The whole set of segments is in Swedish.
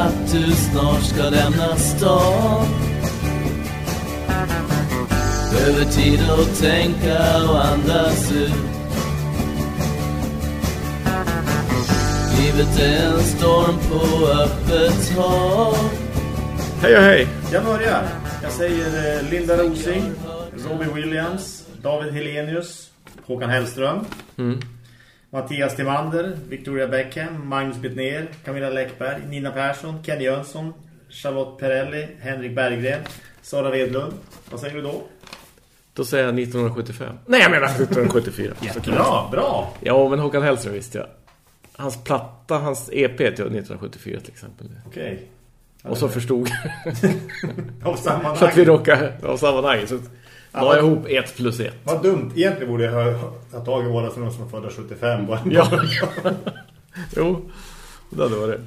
att du snart ska lämna stan. Behöver tid att tänka och andas ut. Livet är en storm på öppet hav. Hej och hej! Jag börjar. Jag säger eh, Linda Rosing, Robbie Williams, David Helenius, Håkan Hellström, Mattias Timander, Victoria Beckham, Magnus Bittner, Camilla Läckberg, Nina Persson, Ken Jönsson, Charlotte Perelli, Henrik Berggren, Sara Wedlund. Vad säger du då? Då säger jag 1975. Nej, jag menar 1974. Bra, bra! Ja, men Håkan Hellström visste jag. Hans platta, hans EP till 1974 till exempel. Okej. Och så förstod Av sammanhang. så att vi råkade av sammanhanget. Så la jag ihop ett plus ett. Vad dumt. Egentligen borde jag ha, ha tagit våra för de som är födda 75. Bara. Ja. jo, det hade varit.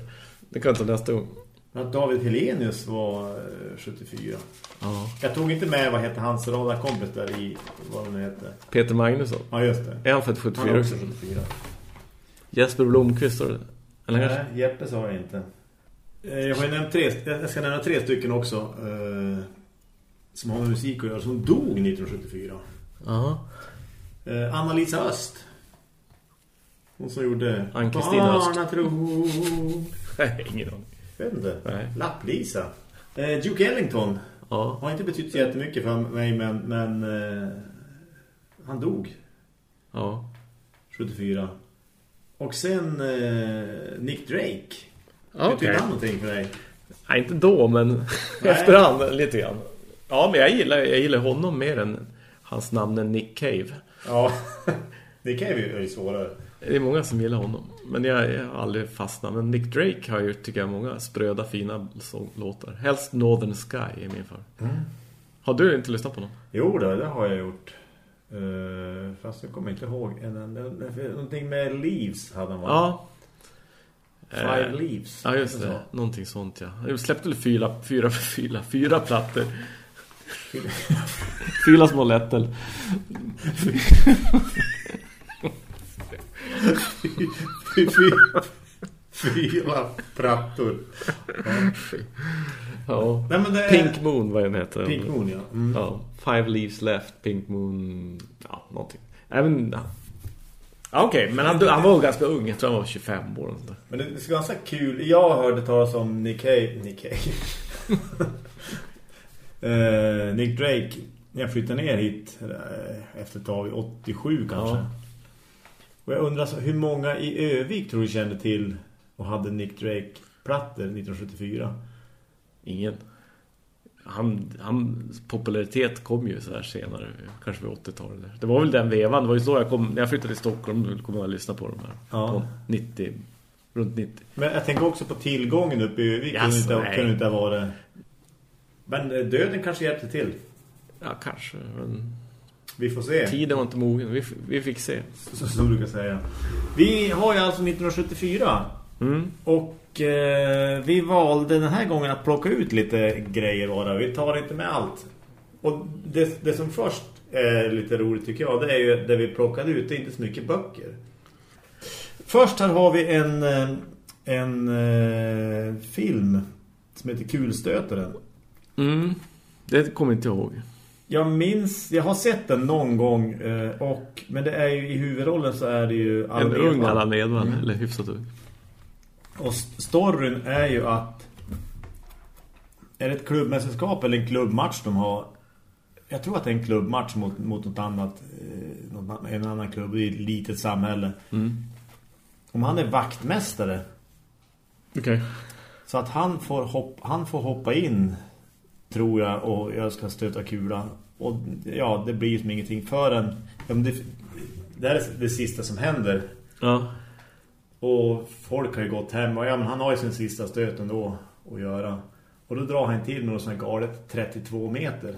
Det kan ta nästa gång. Att David Helenius var eh, 74. Ja. Jag tog inte med vad heter hans radarkompis där i vad den heter. Peter Magnusson. Ja just det. Är han född Han 74 är också? också 74. Jesper Blomqvist. Eller kanske? Nej, Jeppe sa jag inte. Eh, Jag har ju nämnt tre, jag ska nämna tre stycken också eh, som har med musik att göra som dog 1974. Ja. Eh, Anna-Lisa Öst. Hon som gjorde Ann-Kristin Öst. Nej, ingen aning. Vet inte. Lapp-Lisa. Eh, Duke Ellington. Ja. Har inte betytt så jättemycket för mig men, men eh, han dog Ja. 74. Och sen eh, Nick Drake. Betyder han någonting för dig? Nej, inte då, men efterhand lite grann. Ja, men jag gillar, jag gillar honom mer än hans namn är Nick Cave. Ja, det kan ju vara svårare. Det är många som gillar honom. Men jag, jag har aldrig fastnat. Men Nick Drake har ju, tycker jag, många spröda, fina sånglåtar. Helst Northern Sky är min för. Har du inte lyssnat på någon? Jo det har jag gjort. Uh, fast jag kommer inte ihåg. En, en, en, någonting med Leaves hade han va? Ja. Five Eh, Leaves. Ja, just det. Någonting sånt, ja. Jag släppte fyra, fyra, fyra, fyra plattor. Fyra små lättel. Fyra, prattor. Ja. Nej, men det är... Pink Moon, vad den heter. Pink Moon, ja. Mm. Ja, Five Leaves Left, Pink Moon, ja, någonting. Även, ja. Ja, Okej, men han, han var ganska ung, jag tror han var 25 år. där. Men det, det vara ganska kul. Jag hörde talas om Nick Cave. Eh, Nick Drake. När jag flyttade ner hit eh, efter ett tag, 87 kanske. Ja. Och jag undrar så, hur många i Övik tror du kände till och hade Nick Drake-plattor 1974? Ingen. Han, hans popularitet kom ju så här senare, kanske vid 80-talet. där. Det var väl den vevan, det var ju så jag kom, när jag flyttade till Stockholm kom jag att lyssna på dem här. Ja. På 90, runt 90. Men jag tänker också på tillgången uppe i Övik. Jaså, kunde, inte, kunde inte ha varit... Men eh, döden kanske hjälpte till. Ja, kanske, men Vi får se. tiden var inte mogen. Vi, vi fick se. Så, som du brukar säga. Vi har ju alltså 1974. Mm. Och eh, vi valde den här gången att plocka ut lite grejer bara. Vi tar inte med allt. Och det, det som först är lite roligt tycker jag, det är ju det vi plockade ut, det är inte så mycket böcker. Först här har vi en, eh, en eh, film som heter Kulstötaren. Mm. Det kommer jag inte ihåg. Jag minns, jag har sett den någon gång eh, och, men det är ju i huvudrollen så är det ju En Allan ung Edwall. Allan Edwall, eller hyfsat ung. Och st- storyn är ju att är det ett klubbmästerskap eller en klubbmatch de har jag tror att det är en klubbmatch mot, mot något annat eh, något, en annan klubb i ett litet samhälle. Mm. Om han är vaktmästare Okej. så att han får, hopp, han får hoppa in tror jag och jag ska stöta kulan och ja, det blir ju som ingenting förrän ja, det, det här är det sista som händer Ja. Och folk har ju gått hem och ja, men han har ju sin sista stöt ändå att göra. Och då drar han till med något sånt här galet 32 meter.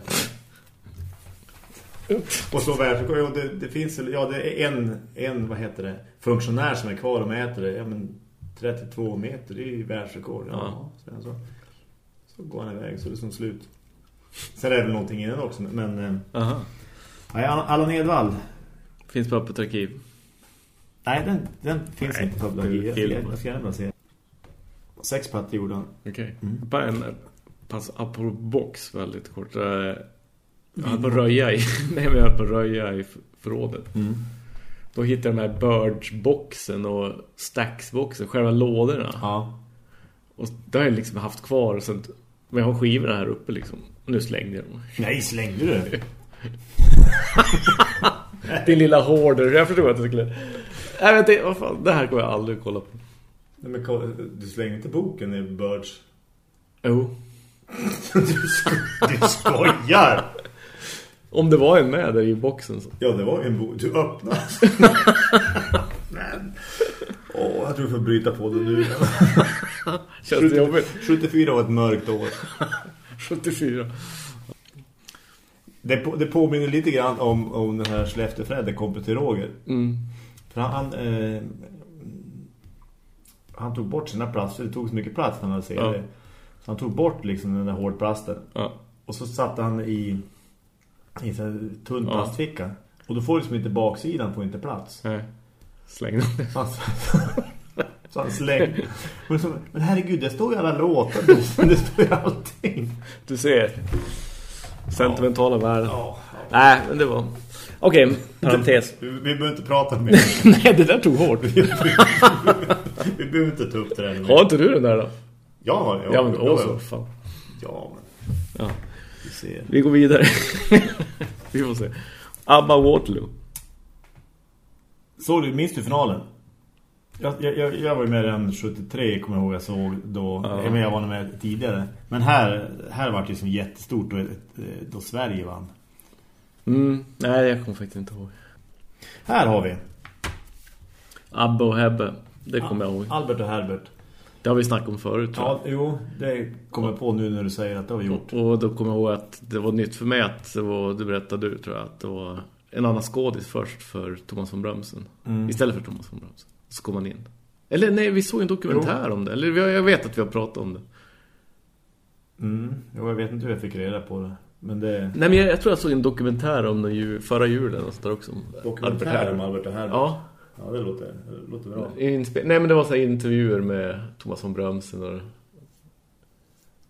Och så världsrekord, ja, det, det finns ja, det är en, en, vad heter det, funktionär som är kvar och mäter det. Ja, men 32 meter, det är ju världsrekord. Ja, Sen så, så går han iväg så det är som slut. Sen är det väl någonting innan också, men... eh, Aha. Nej, Allan Edwall. Finns på öppet arkiv. Nej, den, den finns Nej, inte på är Bloggy. Jag, ska- gärna se. Sex plattor gjorde han. Okej. Bara en pass på box väldigt kort. Eh, Jag höll på att röja i. Nej, men jag höll på röja i förrådet. Då hittade jag de här Birds-boxen och Stacks-boxen, själva lådorna. Ja. Och det har jag liksom haft kvar. Sen, men jag har skivorna här uppe liksom. Nu slängde jag dem. Nej, slängde du? Din lilla hoarder. Jag förstår att du skulle... Jag vet inte, vad fan, det här kommer jag aldrig kolla på. Nej, men du slängde inte boken i Birds. Jo. du, sko du skojar! Om det var en med där i boxen så. Ja, det var en bok. Du öppnade. Men... Åh, jag tror vi får bryta på det nu. Känns det jobbigt? 74 var ett mörkt år. 74. Det, på, det påminner lite grann om, om den här Skellefteå Fredde kom till Roger. Mm. För han, eh, han tog bort sina plast. för Det tog så mycket plats när han hade Ja. CD. Så han tog bort liksom den där hårdplasten. Ja. Och så satte han i, i en tunn Ja. plastficka. Och då får liksom inte baksidan får inte plats. Nej. Släng dem. Så han, så han slängde. Men, så, men herregud, det står ju alla låtar. Det, det står ju allting. Du ser. Sentimentala värden. Ja, Nej, men det var... Okej, parentes. Vi, vi behöver inte prata mer. Nej, det där tog hårt. vi behöver inte ta upp det där. Har inte du den där då? Ja, ja, Ja, men ja, också. ja. Fan. ja men Ja. vi ser. Vi går vidare. Vi får se. Abba Waterloo. Såg du, minns du finalen? Jag, jag, jag- var ju med redan 73, kommer jag ihåg jag såg då. Ja. Men jag var med tidigare. Men här, här var det ju som jättestort då, då Sverige vann. Mm. Nej, jag kommer faktiskt inte ihåg. Här har vi Abba och Hebbe. Det kommer jag ihåg. Albert och Herbert. Det har vi snackat om förut. Ja, jo, det kommer jag på nu när du säger att det har vi gjort. Och då kommer jag ihåg att det var nytt för mig att det var, du berättade du tror jag, att det var en annan skådis först för Thomas von Brömsen. Mm. Istället för Thomas von Brömsen. Så kom han in. Eller nej, vi såg en dokumentär om det. Eller jag vet att vi har pratat om det. Mm. Jo, jag vet inte hur jag fick reda på det. Men det... Nej, men jag, jag tror jag såg en dokumentär om den ju, förra julen där också. Dokumentär Albert om. Albert och Herbert. Ja, Ja, det låter, det låter bra. inspe- nej men det var så intervjuer med Thomas von Brömsen och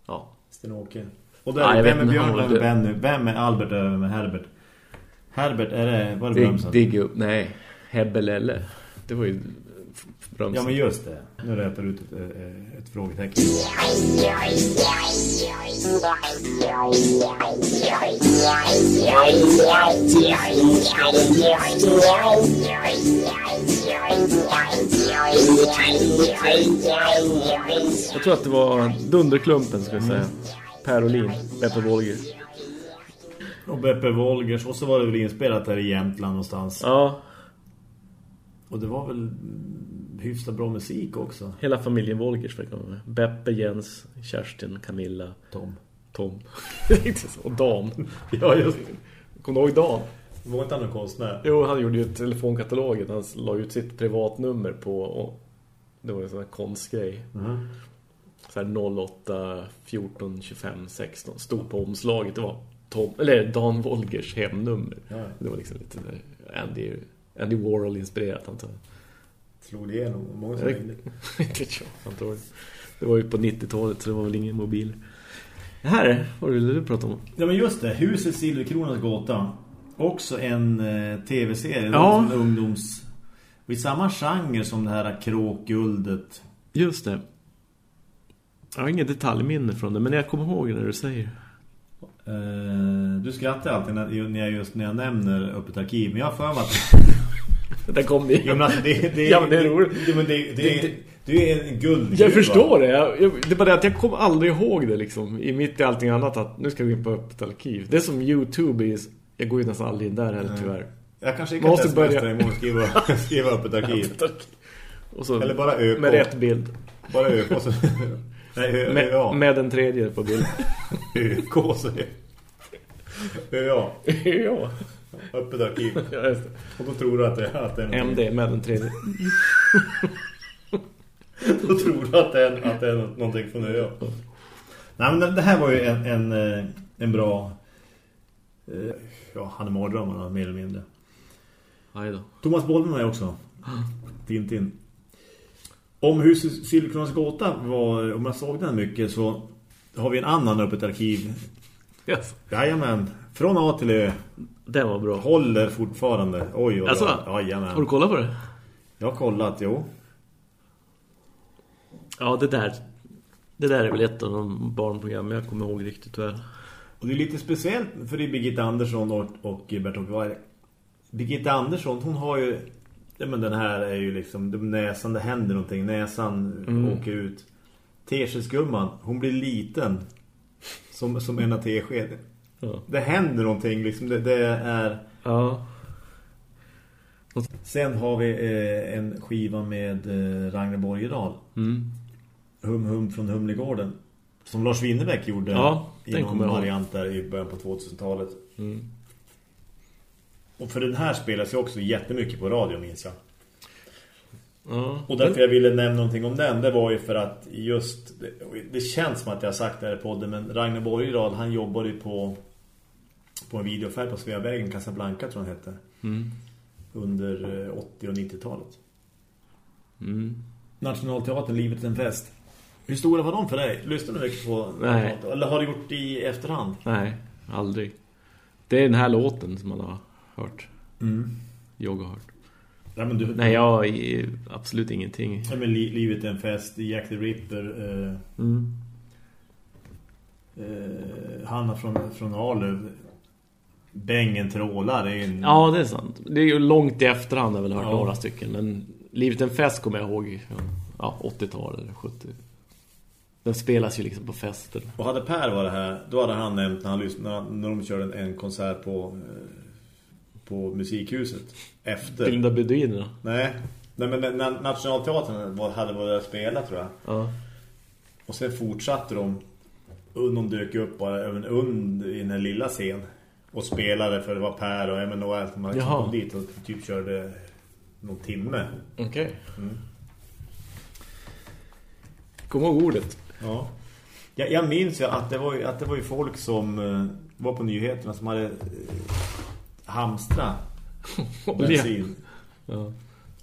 ja. Sten-Åke. Och där, vet vem är Björn, vem är Benny? Vem är Albert och vem är Herbert? Herbert, är det, var det Brömsen? digga upp, nej. Hebbelelle. Det var ju Brömsen. Ja, men just det. Nu rätar du ut ett, eh, ett frågetecken. Jag tror att det var Dunderklumpen ska jag säga. Per Olin, Beppe Wolger. Och Beppe Wolgers. Och så var det väl inspelat här i Jämtland någonstans. Ja, Och det var väl mm, hyfsat bra musik också. hela familjen Wolgers fick vara med. Beppe, Jens, Kerstin, Camilla, Tom. Tom. Och Dan. Ja, just Kommer du ihåg Dan? Var inte han någon konstnär? Jo, han gjorde ju telefonkatalogen. Han la ut sitt privatnummer på... Och det var en sån här konstgrej. Mhm. Så här 08 14 25 16 stod på omslaget. Det var Tom, eller Dan Wolgers hemnummer. Ja. Det var liksom lite där Andy, Andy Warhol-inspirerat antar jag. Slog det igenom. Många som Det- ringde. Antagligen. Det var ju på 90-talet så det var väl ingen mobil. Det här, vad ville du prata om? Ja, men just det. Huset Silverkronans gåta. Också en eh, tv-serie. Ja. En ungdoms... Och I samma genre som det här kråkguldet. Just det. Jag har ingen detaljminne från det, men jag kommer ihåg när du säger. Eh, du skrattar alltid när, när jag just när jag nämner öppet arkiv. Men jag har för mig att... Det kom ju. Jo, men alltså, det, det, Ja, men det är roligt. Det, men det, det, det är en guldgruva. Jag förstår det. Jag, jag, det är bara det att jag kommer aldrig ihåg det liksom. I mitt i allting annat att nu ska vi in på öppet arkiv. Det är som YouTube är, Jag går ju nästan aldrig in där heller tyvärr. Jag kanske kan måste börja- och skriva, skriva öppet arkiv. Och så, Eller bara ÖK. Med rätt bild. Bara ÖK. Så, nej, Med, ÖA. med den tredje på bild. ÖK så ÖA. ja. Öppet arkiv. ja, just det. Och då tror du att det, att det är någonting. MD med den tredje. Då tror du att det är, att det är nå- någonting från ÖA. Nej men det- här var ju en, en, eh, en bra... eh, Ja, han är mardrömmarna mer eller mindre. Aj då. Thomas Bolmen är också. Tintin. Om huset Silverkronans gåta var, om jag såg den mycket så har vi en annan öppet arkiv. Yes. Jajamän, från A till Ö. Det var bra. Håller fortfarande. Oj, vad Alltså. Jajamän. Har du kollat på det? Jag har kollat, jo. Ja, det där. Det där är väl ett av de barnprogram jag kommer ihåg riktigt väl. Och det är lite speciellt för det är Birgitta Andersson och, och Bert-Åke Weiler. Birgitta Andersson, hon har ju... Ja, men den här är ju liksom... De näsan, det händer någonting. Näsan Mm. åker ut. Teskedsgumman, hon blir liten. Som, som en av tesked. Ja. Det händer någonting liksom. Det, det är... Ja. Sen har vi eh, en skiva med eh, Ragnar Borgedal. Mm. Hum Hum från Humlegården. Som Lars Winnerbäck gjorde Ja, i någon variant där i början på 2000-talet. Mm. Och för den här spelas ju också jättemycket på radio minns jag. Ja. Och därför jag ville nämna någonting om den, det var ju för att just, det, känns som att jag har sagt det här i podden, men Ragnar Borgedal, han jobbade ju på, på en videofärd på Sveavägen, Casablanca tror jag han hette, Mm. under eh, 80- och 90-talet. Mm. Nationalteatern, Livet är en fest. Hur stora var de för dig? Lyssnade du mycket på Nej. Eller har du gjort det i efterhand? Nej, aldrig. Det är den här låten som man har hört. Mm. Jag har hört. Ja, men du, Nej, jag har absolut ingenting. Ja, men li, Livet är en fest, Jack the Ripper, eh, Mm. eh, Hanna från, från Arlöv, Bängen trålar är en... Ja, det är sant. Det är ju långt i efterhand har jag väl hört Ja. några stycken. Men Livet är en fest kommer jag ihåg. Ja, 80-talet eller 70. Den spelas ju liksom på fester. Och hade Per varit här, då hade han nämnt när, han lyssnade, när de körde en, en konsert på, eh, på Musikhuset. Efter. Bilda beduinerna. Nej, Nej men när Nationalteatern hade varit att spela tror jag. Ja. Och sen fortsatte de. De dök upp bara över en und i den lilla scen. Och spelade för det var Per och MNOL som hade Jaha. kom dit och typ körde någon timme. Okej. Mm. Kom ihåg ordet. Ja. Jag, jag minns ju att det var att det var ju folk som eh, var på nyheterna som hade eh, hamstra bensin Ja.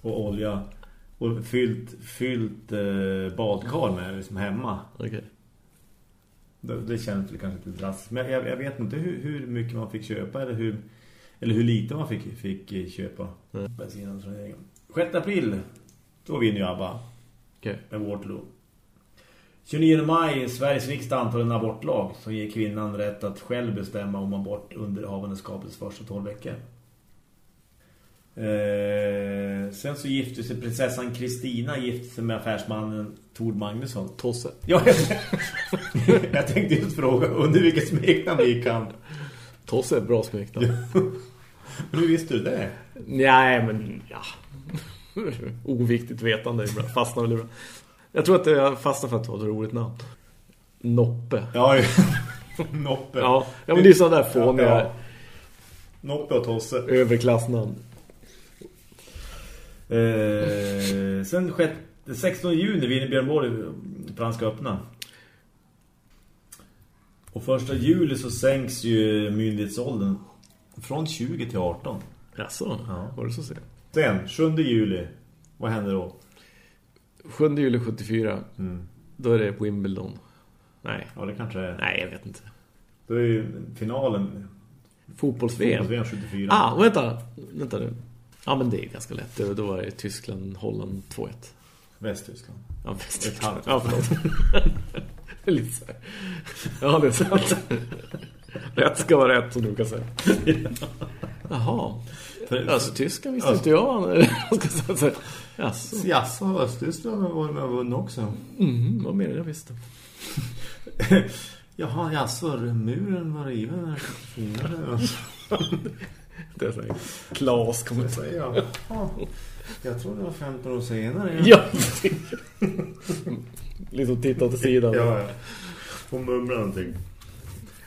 och olja och fyllt, fyllt eh, badkar med liksom hemma. Okej. Det, det känns väl kanske lite drastiskt. Men jag, jag vet inte hur, hur mycket man fick köpa eller hur, eller hur lite man fick, fick eh, köpa Nej. bensinen från egen. 6 april, då vinner ju ABBA Okej. med Waterloo. 29 maj, Sveriges riksdag antar en abortlag som ger kvinnan rätt att själv bestämma om abort under havandeskapets första 12 veckor. Eh, sen så gifte sig prinsessan Kristina gifte sig med affärsmannen Tord Magnusson. Tosse. Ja, jag, jag tänkte just fråga under vilket smeknamn gick han. Tosse är bra smeknamn. Men hur visste du det? Nej, men ja. Oviktigt vetande. Fastnar väl bra. Jag tror att jag fastnar för att det var ett roligt namn. Noppe. Ja, Noppe. Ja, ja men det är sådana där fåniga Ja, ja. Noppe och Tosse. överklassnamn. Eh, sen skett, 16 juni vinner Björn Borg Franska öppna. Och första juli så sänks ju myndighetsåldern från 20 till 18. Jaså, Ja. var det så sent? Sen, 7 juli, vad händer då? 7 juli 74, Mm. då är det Wimbledon. Nej, Ja, det kanske är... nej jag vet inte. Då är ju finalen Fotbolls-VM. fotbolls-VM 74. Ah, vänta. Vänta nu. Ja, men det är ganska lätt. Då var det Tyskland, Holland 2-1. Västtyskland. Ja, halvt. Ja, förlåt. Lite så här. Ja, det är sant. Rätt ska vara rätt, som du kan säga. Jaha. För- Alltså, Tyskland visste Alltså- inte jag. Jaså. Jaså, Östtyskland var med och vunnit också. Mm, vad menar jag visste? Jaha, jaså, muren var riven när 74. Det är så här. Klas kommer säga. jag. Ja, jag tror det var 15 år senare. Ja. liksom titta åt sidan. Ja, ja. Får mumla någonting.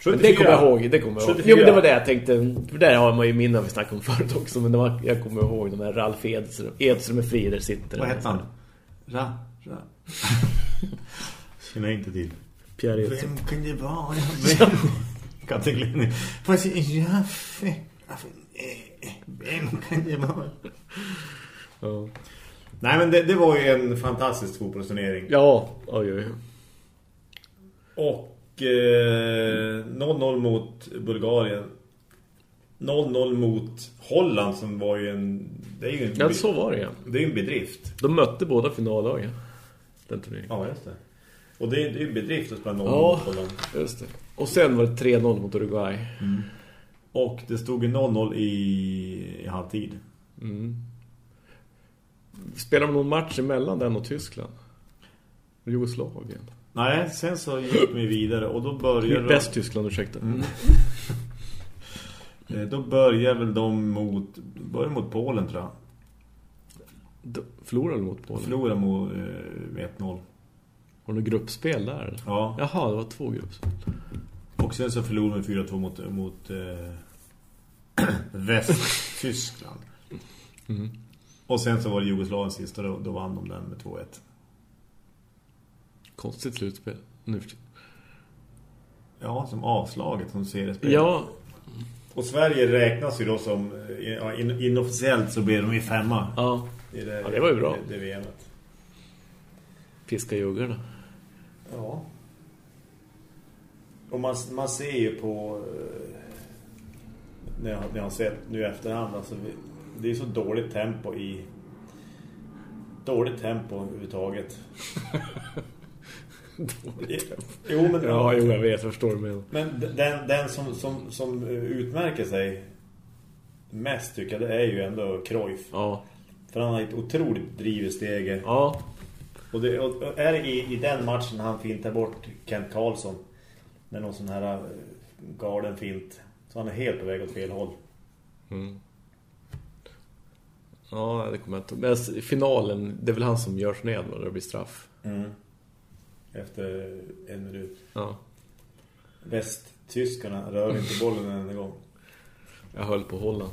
Men det kommer jag ihåg, det kommer jag ihåg. 74. Jo, men det var det jag tänkte. För där har man ju minnen vi snackade om förut också. Men var, jag kommer ihåg de här Ralf Edström, Edström med Frider sitter. Vad hette han? Ra, ra. Känner jag inte till. Pierre Edström. Vem kan det vara? Vem? kan inte glömma. Fast Jaffe. Vem kan det vara? Ja. Nej, men det, det var ju en fantastisk fotbollsturnering. Ja, oj, oj. Och eh, 0-0 mot Bulgarien. 0-0 mot Holland som var ju en... Det är ju en, Ja, så var det ja. det är ju en bedrift. De mötte båda finallagen. Den turneringen. Ja, just det. Och det är, det är ju en bedrift att spela 0-0 Ja. mot Holland. Just det. Och sen var det 3-0 mot Uruguay. Och det stod ju 0-0 i, i halvtid. Spelar de någon match emellan den och Tyskland? Jugoslavien. Nej, sen så gick vi vidare och då började Bäst Tyskland, ursäkta. Eh, Då börjar väl de mot börjar mot Polen tror jag. De Förlorade mot Polen. Förlorar mot eh, med 1-0. Var det gruppspel där? Ja. Jaha, det var två gruppspel. Och sen så förlorar vi 4-2 mot, mot eh, Västtyskland. Och sen så var det Jugoslavien sist och då, då vann de den med 2-1. Konstigt slutspel. Nu. Ja, som avslaget som seriespel. Ja, Och Sverige räknas ju då som ja, in, inofficiellt så blir de i femma. ja. I det, Ja, det var ju bra. Det, det VMet. Fiska juggarna. Ja. Och man, man ser ju på eh, när jag, när jag har sett nu i efterhand alltså, det är så dåligt tempo i dåligt tempo överhuvudtaget. jo men Ja, jo, jag vet, jag förstår med. men den, den som, som, som utmärker sig mest tycker jag det är ju ändå Cruyff. Ja, För han har ett otroligt driv i steget. ja. Och, det, och är det i, i den matchen han fintar bort Kent Karlsson med någon sån här eh, galen fint. Så han är helt på väg åt fel håll. Ja, det kommer jag inte Men finalen, det är väl han som görs ned när det blir straff. Efter en minut. Ja. Västtyskarna rör inte bollen en enda gång. Jag höll på Holland.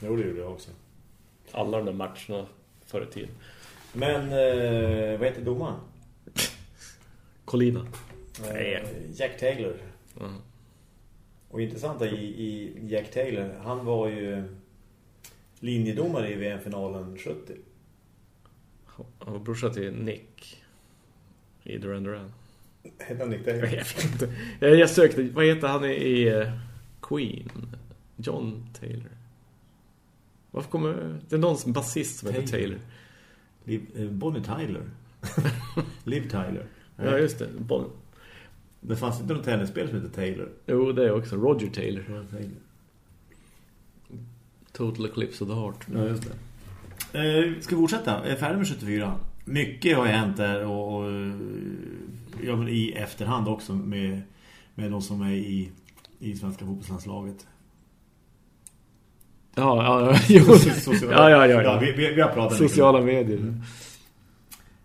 Jo, det gjorde jag också. Alla de där matcherna förr i tiden. Men eh, vad heter domaren? Colina. Eh, Jack Taylor. Och intressanta i, i Jack Taylor, han var ju linjedomare i VM-finalen 70. Han var brorsa till Nick. I Duran Duran. Hette han Nick Taylor? Jag vet inte. Jag, sökte, vad heter han i, eh, Queen? John Taylor. Varför kommer... Det är någon som basist som heter Taylor. Taylor. Liv, eh, Bonnie Tyler. Liv Tyler. Ja, just det. Bon... Det fanns inte något tennisspel som heter Taylor. Jo, det är också Roger Taylor. Total Eclipse of the Heart. Ja, just det. Eh, ska vi fortsätta? Jag är färdig med 74. Mycket har hänt där och, och ja, men i efterhand också med, med de som är i, i svenska fotbollslandslaget. Ja, ja, ja. Sociala- ja, ja, ja. ja vi, vi, vi har pratat. Sociala medier.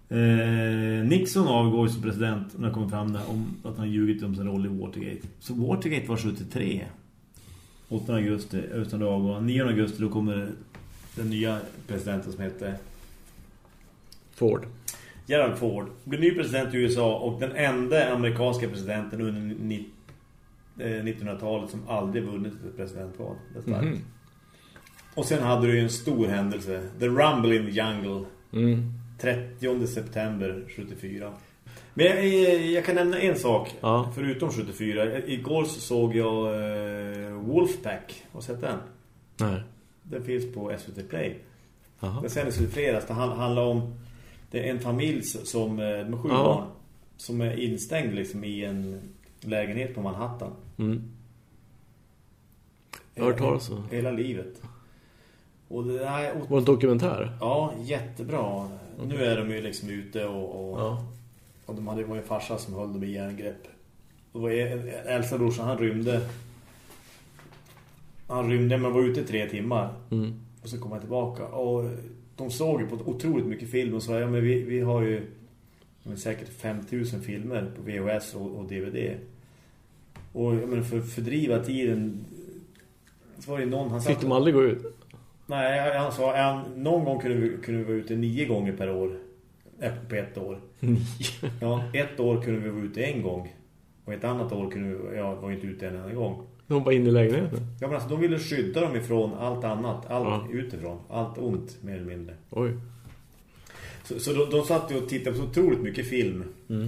Eh, Nixon avgår som president när det kommer fram där, om att han ljugit om sin roll i Watergate. Så Watergate var 73. 8 augusti, utan då avgår han. 9 augusti då kommer den nya presidenten som heter Ford. Gerald Ford. Blir ny president i USA och den enda amerikanska presidenten under ni- eh, 1900-talet som aldrig vunnit ett presidentval. Det starkt. Mhm. Och sen hade du ju en stor händelse. The Rumble in the Jungle. Mm. 30 september 74. Men jag, jag, jag kan nämna en sak. Ja. Förutom 74. Igår så såg jag eh, Wolfpack. Har du sett den? Nej. Den finns på SVT Play. Jaha. Den sändes i fredags. Det hand- handlar om det är en familj som eh, med sju Ja. barn som är instängd liksom i en lägenhet på Manhattan. Mm. Jag har hört talas om. Hela livet. Och det är Var det en dokumentär? Ja, jättebra. Nu är de ju liksom ute och, och, Ja. och de hade ju en farsa som höll dem i järngrepp. Och äldsta brorsan, han rymde. Han rymde men var ute i tre timmar. Mm. Och så kom han tillbaka. Och de såg ju på otroligt mycket film och sa ja men vi, vi har ju men säkert 5000 filmer på VHS och, och DVD. Och ja, men för att fördriva tiden så var det någon han Fick satt- de aldrig gå ut? Nej, han sa han, någon gång kunde vi, kunde vi vara ute nio gånger per år. eh, På ett år. Ja, ett år kunde vi vara ute en gång. Och ett annat år kunde vi, ja, var inte ute en enda gång. De var inne i lägenheten. Ja, men alltså de ville skydda dem ifrån allt annat. Allt Ja. utifrån. Allt ont, mer eller mindre. Oj. Så, så de, de satt ju och tittade på så otroligt mycket film. Mm.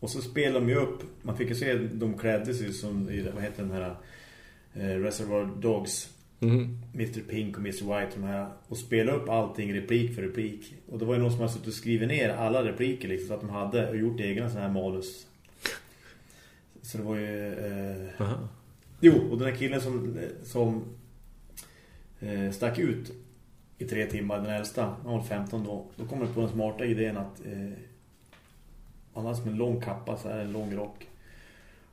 Och så spelade de ju upp, man fick ju se, de klädde sig som i, vad heter den här eh, Reservoir Dogs. Mm. Mr. Pink och Mr. White de här, och spela upp allting replik för replik. Och det var ju någon som hade suttit och skrivit ner alla repliker liksom, så att de hade och gjort egna sådana här manus. Så det var ju... Eh... Jo, och den här killen som, som eh, stack ut i tre timmar, den äldsta, han var 15 då, då kom det på den smarta idén att eh, han hade som en lång kappa, så här en lång rock.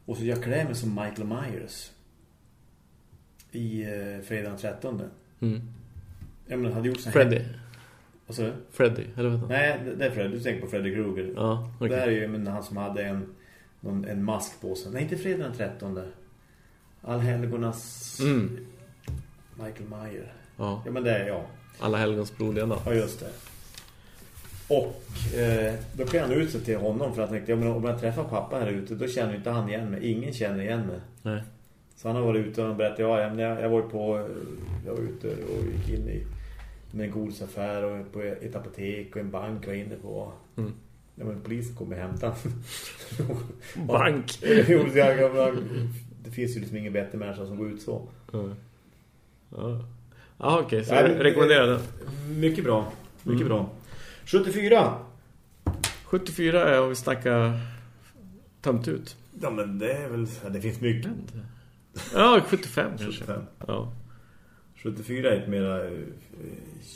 Och så jag klär mig som Michael Myers i eh, fredag den 13. Mm. Jag menar, hade gjort så här... Freddy. Vad sa du? Freddy, eller vad? Nej, det- är Freddy. Du tänker på Freddy Krueger. Ja, okej. Det här är ju men, han som hade en, någon, en mask på sig. Nej, inte fredag den 13. Allhelgonas Mm. Michael Meyer. Ja, Ja, men det är jag. alla helgons blodiga natt. Ja, just det. Och eh, då kan han ut sig till honom för att tänkte, ja, men om jag träffar pappa här ute, då känner inte han igen mig. Ingen känner igen mig. Nej. Så han har varit ute och berättat, ja, jag, jag var på, jag var ute och gick in i en godisaffär och på ett apotek och en bank var inne på. Mm. Ja, men polisen kommer hämta Bank. Jo, jag- jag- det finns ju liksom ingen bättre människa som går ut så. Ja, ja. ja okej. Så Ja, jag men- rekommenderar den. Mycket bra. Mycket Mm. bra. 74. 74 är om vi snackar tömt ut. Ja, men det är väl... ja, Det finns mycket. Ja, 75 kanske. 75. Ja. 74 är ett mera eh,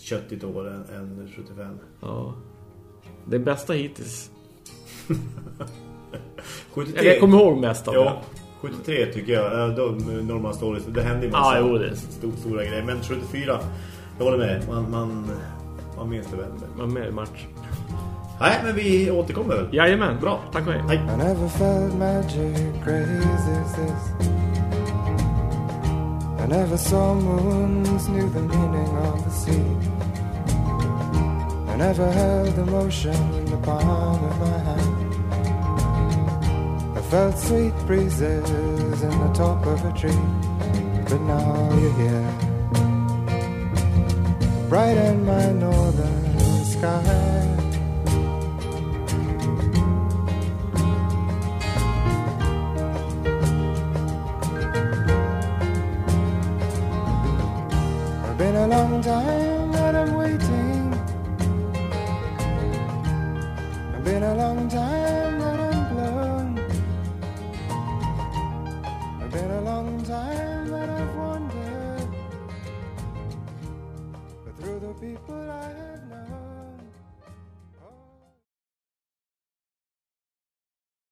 köttigt år än, än 75. ja. Det bästa hittills. 73. Eller jag kommer ihåg mest av det. Ja, 73 tycker jag. Ja, Då, Norman Stories. Det hände ju massa jo, det. stor, stora grejer. Men 74, jag håller med. Man, man, man minns det väl. Man med i match. Nej, men vi återkommer väl. Jajamän. Bra. Tack och hej. Hej. I never felt magic crazy as this. I never saw moons, knew the meaning of the sea. I never held emotion in the palm of my hand. Felt sweet breezes in the top of a tree, but now you're here. Bright in my northern sky. It's been a long time that I'm waiting. It's been a long time